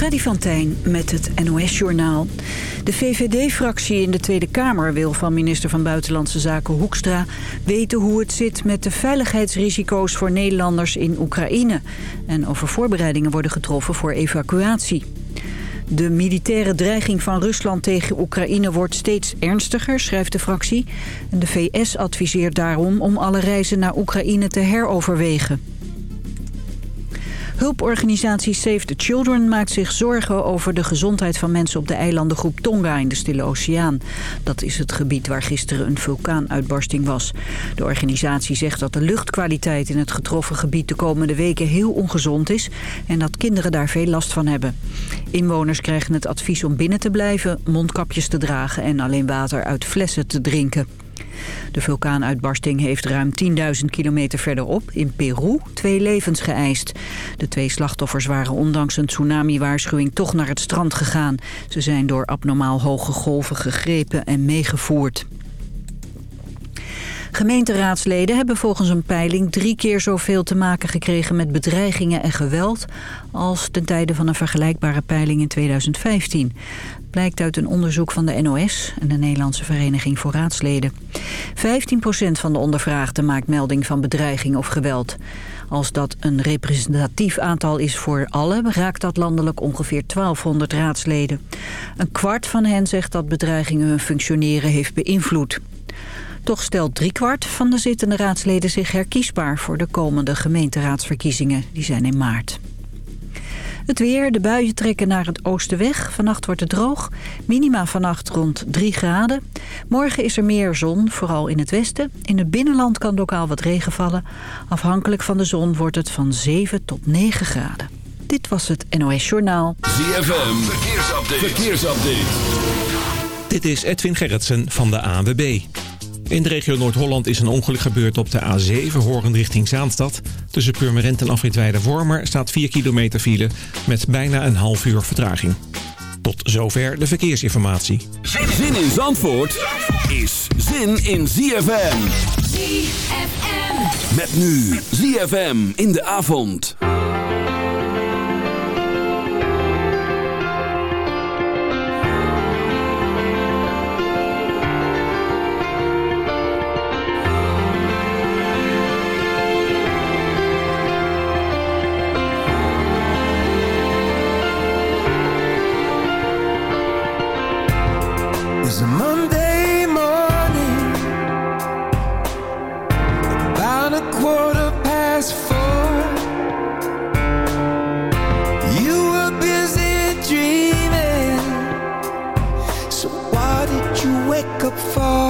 Freddy van Tijn met het NOS-journaal. De VVD-fractie in de Tweede Kamer wil van minister van Buitenlandse Zaken Hoekstra... weten hoe het zit met de veiligheidsrisico's voor Nederlanders in Oekraïne... en over voorbereidingen worden getroffen voor evacuatie. De militaire dreiging van Rusland tegen Oekraïne wordt steeds ernstiger, schrijft de fractie. De VS adviseert daarom om alle reizen naar Oekraïne te heroverwegen. Hulporganisatie Save the Children maakt zich zorgen over de gezondheid van mensen op de eilandengroep Tonga in de Stille Oceaan. Dat is het gebied waar gisteren een vulkaanuitbarsting was. De organisatie zegt dat de luchtkwaliteit in het getroffen gebied de komende weken heel ongezond is en dat kinderen daar veel last van hebben. Inwoners krijgen het advies om binnen te blijven, mondkapjes te dragen en alleen water uit flessen te drinken. De vulkaanuitbarsting heeft ruim 10.000 kilometer verderop in Peru twee levens geëist. De twee slachtoffers waren ondanks een tsunami-waarschuwing toch naar het strand gegaan. Ze zijn door abnormaal hoge golven gegrepen en meegevoerd. Gemeenteraadsleden hebben volgens een peiling drie keer zoveel te maken gekregen met bedreigingen en geweld als ten tijde van een vergelijkbare peiling in 2015 blijkt uit een onderzoek van de NOS en de Nederlandse Vereniging voor Raadsleden. 15% van de ondervraagden maakt melding van bedreiging of geweld. Als dat een representatief aantal is voor alle, raakt dat landelijk ongeveer 1200 raadsleden. Een kwart van hen zegt dat bedreigingen hun functioneren heeft beïnvloed. Toch stelt driekwart van de zittende raadsleden zich herkiesbaar voor de komende gemeenteraadsverkiezingen. Die zijn in maart. Het weer, de buien trekken naar het oosten weg. Vannacht wordt het droog. Minima vannacht rond 3 graden. Morgen is er meer zon, vooral in het westen. In het binnenland kan lokaal wat regen vallen. Afhankelijk van de zon wordt het van 7 tot 9 graden. Dit was het NOS Journaal. ZFM, verkeersupdate. verkeersupdate. Dit is Edwin Gerritsen van de ANWB. In de regio Noord-Holland is een ongeluk gebeurd op de A7 horend richting Zaanstad. Tussen Purmerend en Afritweide Wormer staat 4 kilometer file met bijna een half uur vertraging. Tot zover de verkeersinformatie. Zin in Zandvoort is zin in ZFM. ZFM. Met nu ZFM in de avond. It's a Monday morning, about a quarter past four. You were busy dreaming, so what did you wake up for?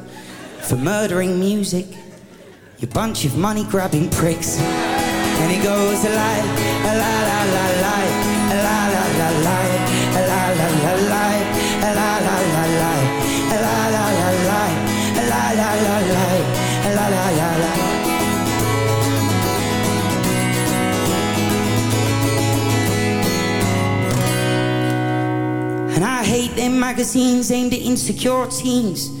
for murdering music, you bunch of money grabbing pricks. And it goes a lie, a la la la la, a la la la la, a la la la a la la la la, la la la la, a la la la la, a la la la la. And I hate them magazines aimed at insecure teens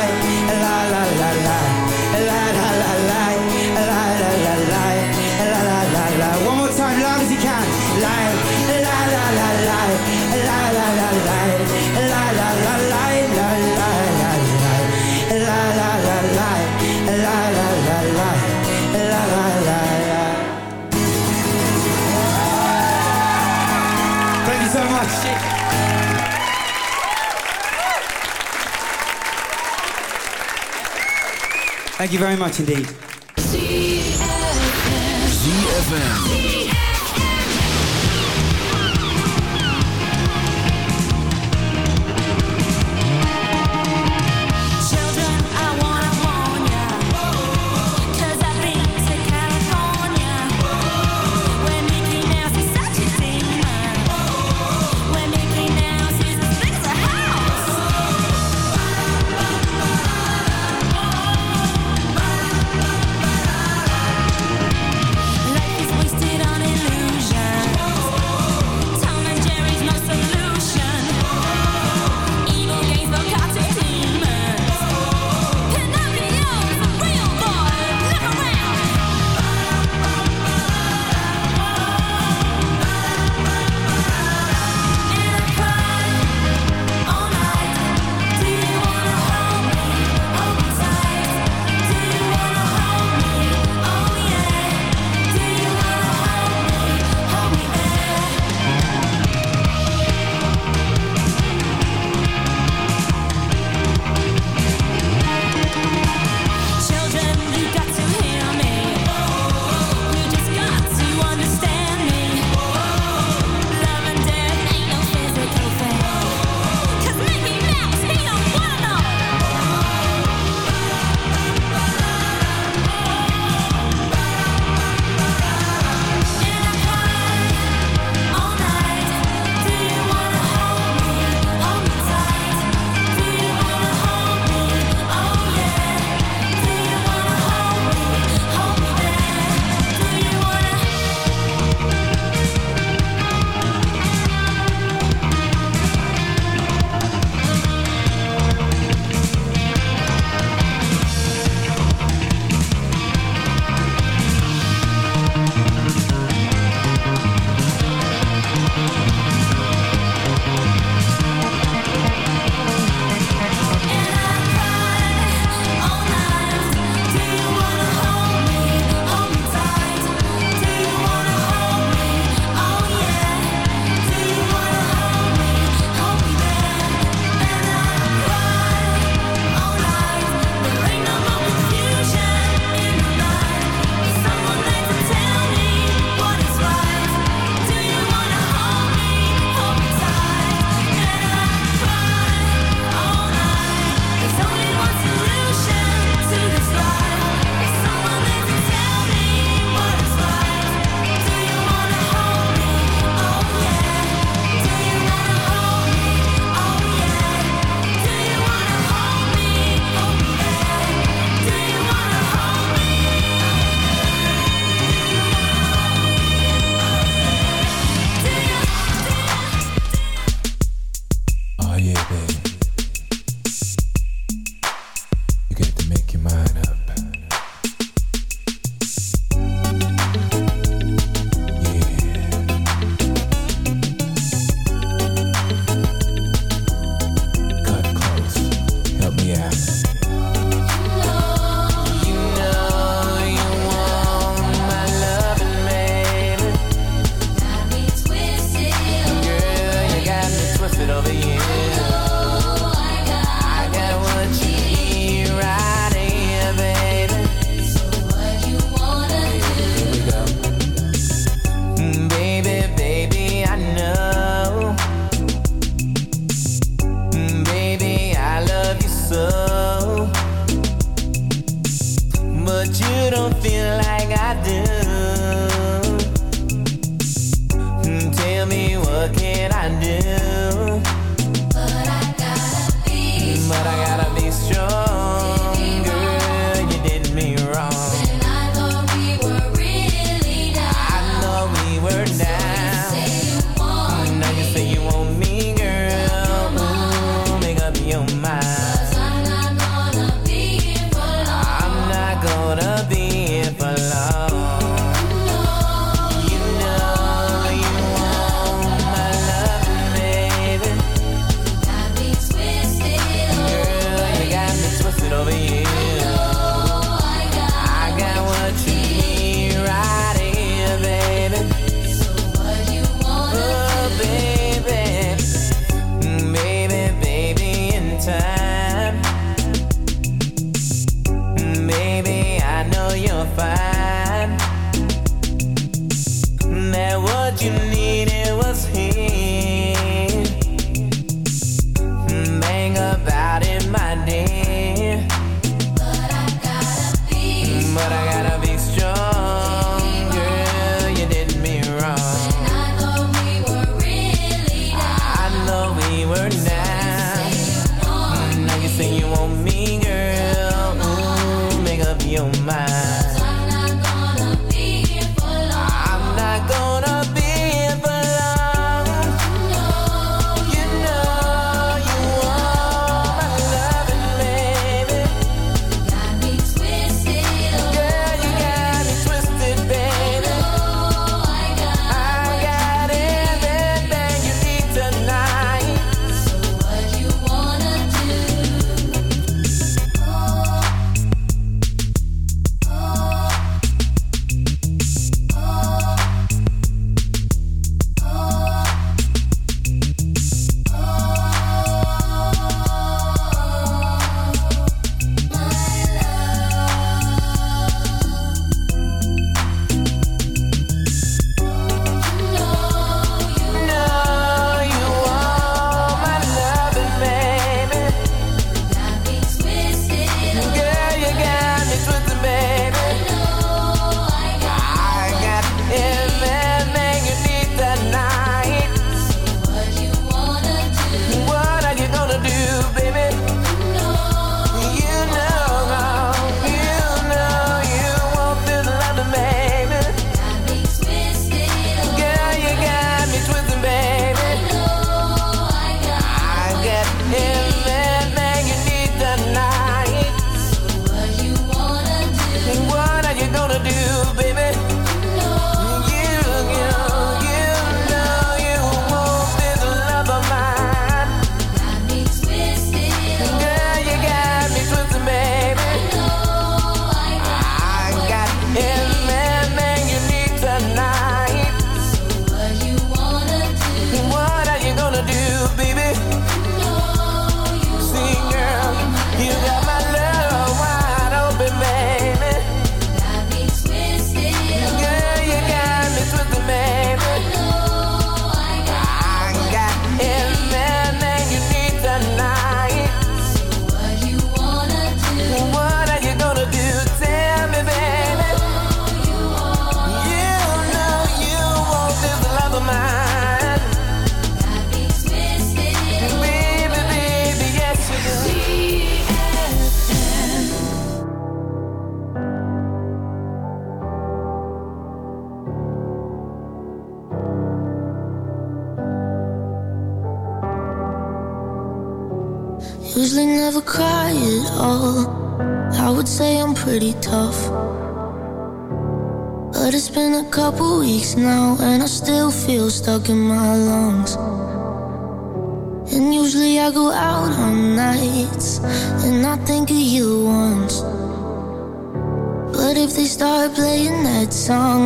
Thank you very much indeed. ZFM.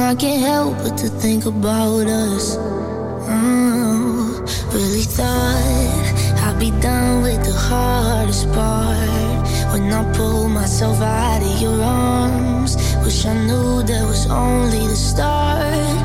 I can't help but to think about us. Oh, really thought I'd be done with the hardest part when I pulled myself out of your arms. Wish I knew that was only the start.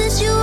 this you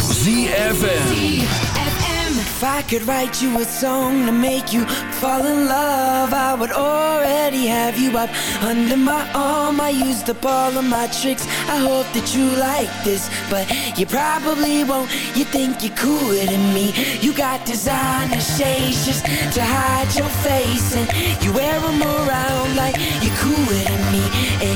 ZFM. If I could write you a song to make you fall in love, I would already have you up under my arm. I used up all of my tricks. I hope that you like this, but you probably won't. You think you're cooler than me. You got designer shades just to hide your face, and you wear them around like you're cooler than me.